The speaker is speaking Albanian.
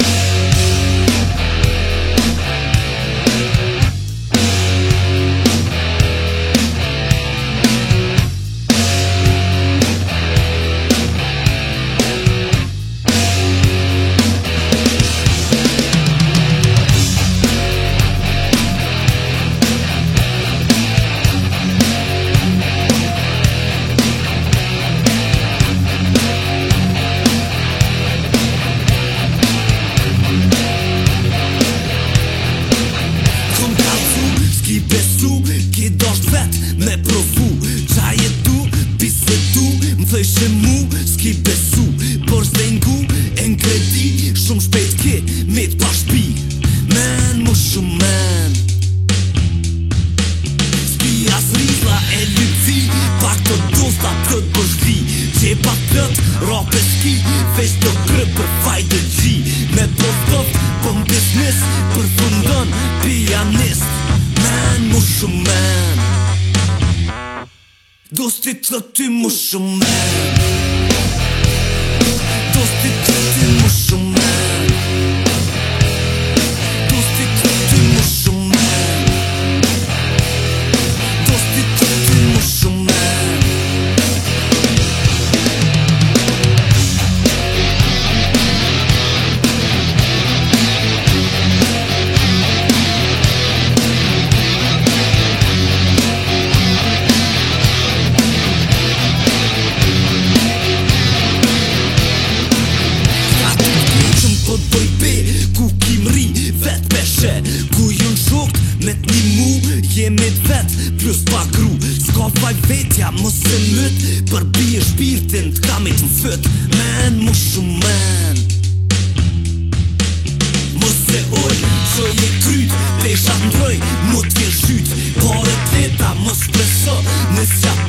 you. ki Veç të kry për fajtë gji Me postot për në biznis Për fundon pianist Men mu shumë men Dostit të ty mu shumë men Dostit të ty mu shumë men jemi të vetë Plus pa gru, s'ka faj vetja Më se mëtë, për bje shpirtin Të kam në të Men, mu shumë men Më se ojë, që je krytë Pesha të ndrojë, mu të vjë shytë Pare të vetëa, mu s'presë Nësë qatë